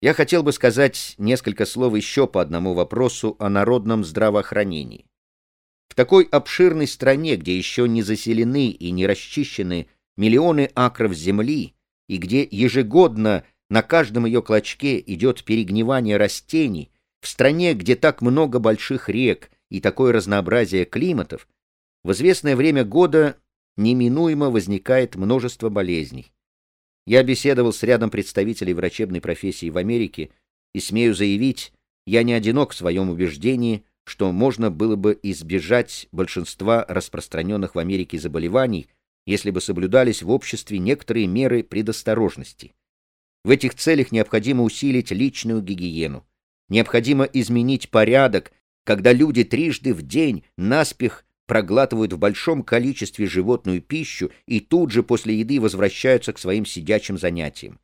Я хотел бы сказать несколько слов еще по одному вопросу о народном здравоохранении. В такой обширной стране, где еще не заселены и не расчищены миллионы акров земли, и где ежегодно на каждом ее клочке идет перегнивание растений, в стране, где так много больших рек и такое разнообразие климатов, в известное время года неминуемо возникает множество болезней. Я беседовал с рядом представителей врачебной профессии в Америке и смею заявить, я не одинок в своем убеждении, что можно было бы избежать большинства распространенных в Америке заболеваний, если бы соблюдались в обществе некоторые меры предосторожности. В этих целях необходимо усилить личную гигиену. Необходимо изменить порядок, когда люди трижды в день наспех проглатывают в большом количестве животную пищу и тут же после еды возвращаются к своим сидячим занятиям.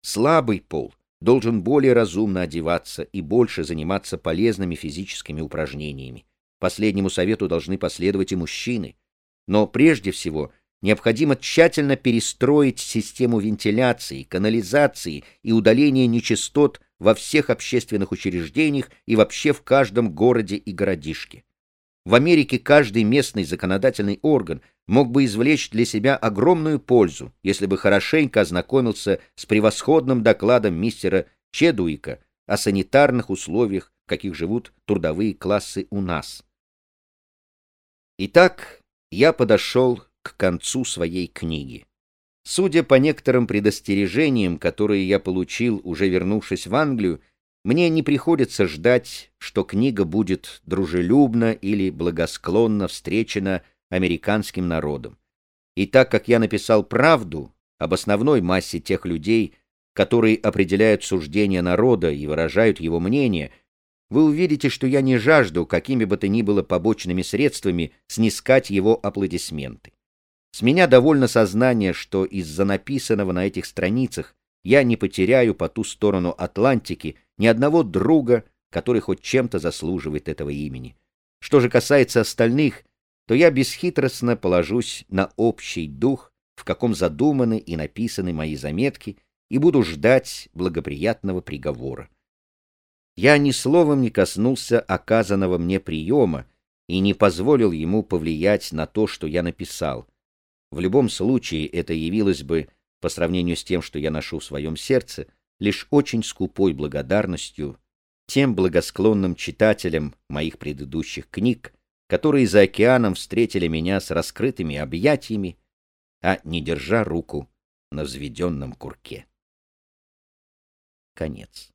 Слабый пол должен более разумно одеваться и больше заниматься полезными физическими упражнениями. Последнему совету должны последовать и мужчины. Но прежде всего необходимо тщательно перестроить систему вентиляции, канализации и удаления нечистот во всех общественных учреждениях и вообще в каждом городе и городишке. В Америке каждый местный законодательный орган мог бы извлечь для себя огромную пользу, если бы хорошенько ознакомился с превосходным докладом мистера Чедуика о санитарных условиях, в каких живут трудовые классы у нас. Итак, я подошел к концу своей книги. Судя по некоторым предостережениям, которые я получил, уже вернувшись в Англию, мне не приходится ждать, что книга будет дружелюбно или благосклонно встречена американским народом. И так как я написал правду об основной массе тех людей, которые определяют суждения народа и выражают его мнение, вы увидите, что я не жажду какими бы то ни было побочными средствами снискать его аплодисменты. С меня довольно сознание, что из-за написанного на этих страницах я не потеряю по ту сторону Атлантики ни одного друга, который хоть чем-то заслуживает этого имени. Что же касается остальных, то я бесхитростно положусь на общий дух, в каком задуманы и написаны мои заметки, и буду ждать благоприятного приговора. Я ни словом не коснулся оказанного мне приема и не позволил ему повлиять на то, что я написал. В любом случае это явилось бы, по сравнению с тем, что я ношу в своем сердце, лишь очень скупой благодарностью тем благосклонным читателям моих предыдущих книг, которые за океаном встретили меня с раскрытыми объятиями, а не держа руку на взведенном курке. Конец.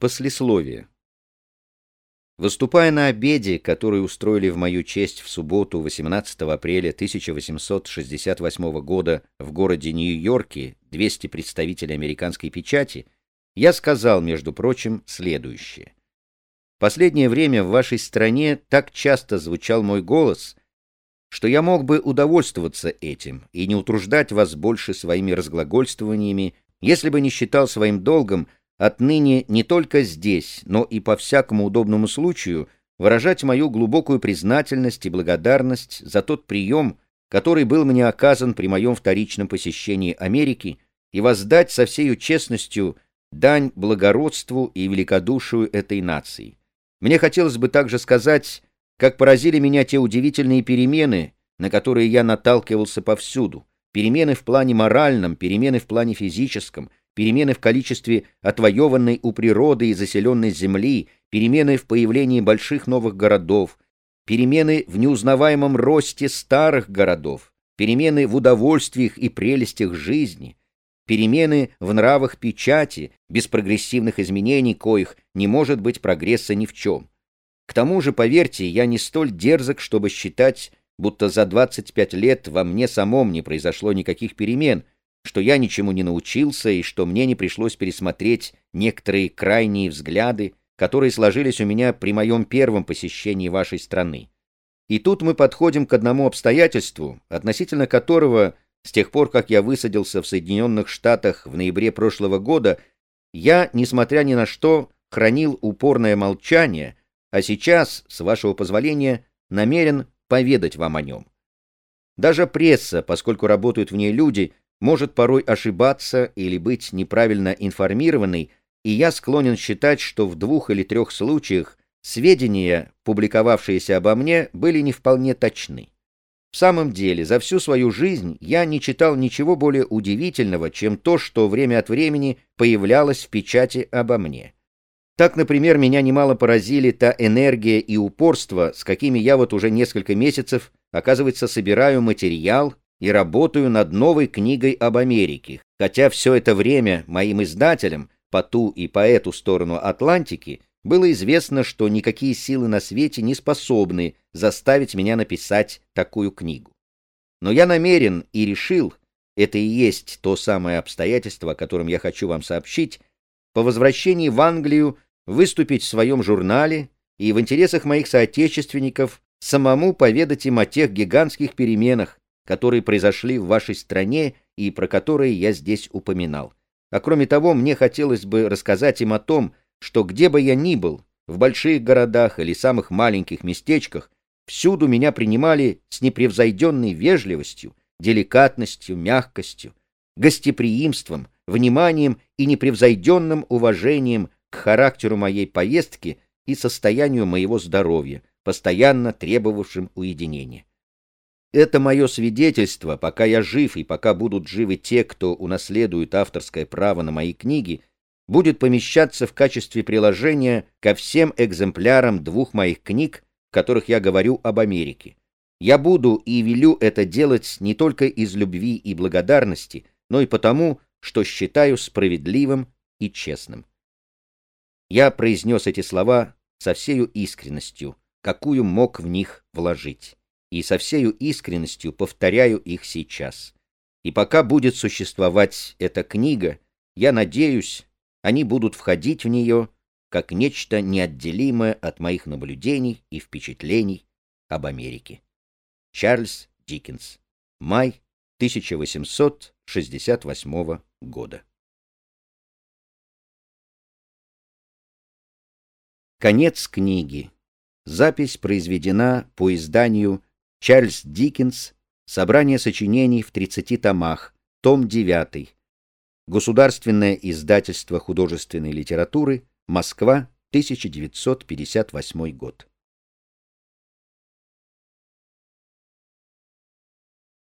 Послесловие. Выступая на обеде, который устроили в мою честь в субботу 18 апреля 1868 года в городе Нью-Йорке 200 представителей американской печати, я сказал, между прочим, следующее. Последнее время в вашей стране так часто звучал мой голос, что я мог бы удовольствоваться этим и не утруждать вас больше своими разглагольствованиями, если бы не считал своим долгом отныне не только здесь, но и по всякому удобному случаю выражать мою глубокую признательность и благодарность за тот прием, который был мне оказан при моем вторичном посещении Америки, и воздать со всею честностью дань благородству и великодушию этой нации. Мне хотелось бы также сказать, как поразили меня те удивительные перемены, на которые я наталкивался повсюду, перемены в плане моральном, перемены в плане физическом — перемены в количестве отвоеванной у природы и заселенной земли, перемены в появлении больших новых городов, перемены в неузнаваемом росте старых городов, перемены в удовольствиях и прелестях жизни, перемены в нравах печати, без прогрессивных изменений коих не может быть прогресса ни в чем. К тому же, поверьте, я не столь дерзок, чтобы считать, будто за 25 лет во мне самом не произошло никаких перемен, что я ничему не научился и что мне не пришлось пересмотреть некоторые крайние взгляды, которые сложились у меня при моем первом посещении вашей страны. И тут мы подходим к одному обстоятельству, относительно которого, с тех пор, как я высадился в Соединенных Штатах в ноябре прошлого года, я, несмотря ни на что, хранил упорное молчание, а сейчас, с вашего позволения, намерен поведать вам о нем. Даже пресса, поскольку работают в ней люди, может порой ошибаться или быть неправильно информированной, и я склонен считать, что в двух или трех случаях сведения, публиковавшиеся обо мне, были не вполне точны. В самом деле, за всю свою жизнь я не читал ничего более удивительного, чем то, что время от времени появлялось в печати обо мне. Так, например, меня немало поразили та энергия и упорство, с какими я вот уже несколько месяцев, оказывается, собираю материал и работаю над новой книгой об Америке, хотя все это время моим издателям, по ту и по эту сторону Атлантики, было известно, что никакие силы на свете не способны заставить меня написать такую книгу. Но я намерен и решил, это и есть то самое обстоятельство, о котором я хочу вам сообщить, по возвращении в Англию выступить в своем журнале и в интересах моих соотечественников самому поведать им о тех гигантских переменах, которые произошли в вашей стране и про которые я здесь упоминал. А кроме того, мне хотелось бы рассказать им о том, что где бы я ни был, в больших городах или самых маленьких местечках, всюду меня принимали с непревзойденной вежливостью, деликатностью, мягкостью, гостеприимством, вниманием и непревзойденным уважением к характеру моей поездки и состоянию моего здоровья, постоянно требовавшим уединения. Это мое свидетельство, пока я жив и пока будут живы те, кто унаследует авторское право на мои книги, будет помещаться в качестве приложения ко всем экземплярам двух моих книг, в которых я говорю об Америке. Я буду и велю это делать не только из любви и благодарности, но и потому, что считаю справедливым и честным. Я произнес эти слова со всею искренностью, какую мог в них вложить, и со всею искренностью повторяю их сейчас. И пока будет существовать эта книга, я надеюсь, они будут входить в нее как нечто неотделимое от моих наблюдений и впечатлений об Америке. Чарльз Диккенс. Май 1868 года. Конец книги. Запись произведена по изданию Чарльз Диккенс «Собрание сочинений в 30 томах», том 9, Государственное издательство художественной литературы, Москва, 1958 год.